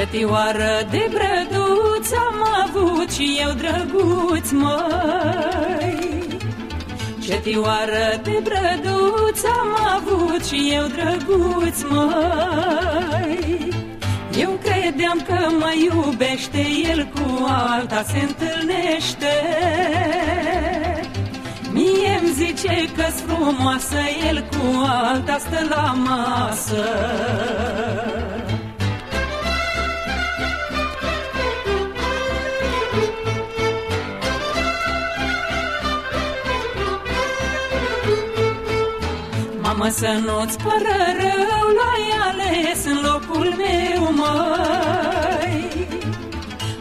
Cetioară de brăduț am avut și eu drăguț, măi. Cetioară de brăduț am avut și eu drăguț, măi. Eu credeam că mă iubește, el cu alta se întâlnește. Mie-mi zice că-s frumoasă, el cu alta stă la masă Mamă, să nu-ți pără rău, l-ai ales în locul meu, măi.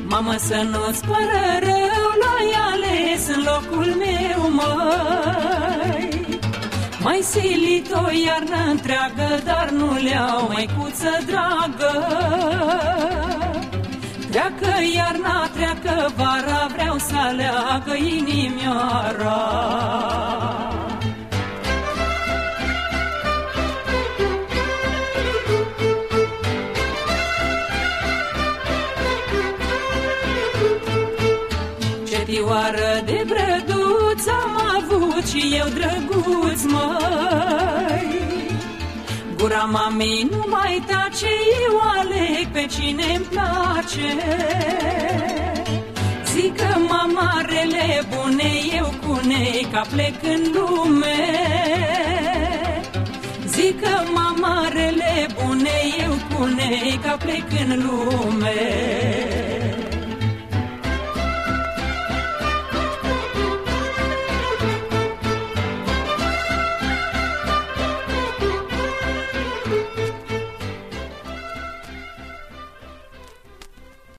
Mamă, să nu-ți pără rău, l-ai ales în locul meu, măi. Mai silit o iarnă întreagă, dar nu le-au măicuță dragă. Treacă iarna, treacă vara, vreau să aleagă inimioara Fetioară de brăduț am avut și eu drăguț, măi. Gura mamei nu mai tace, eu aleg pe cine-mi place. Zic că mamarele bune, eu cu nei ca plec în lume. Zic că mamarele bune, eu cu nei ca plec în lume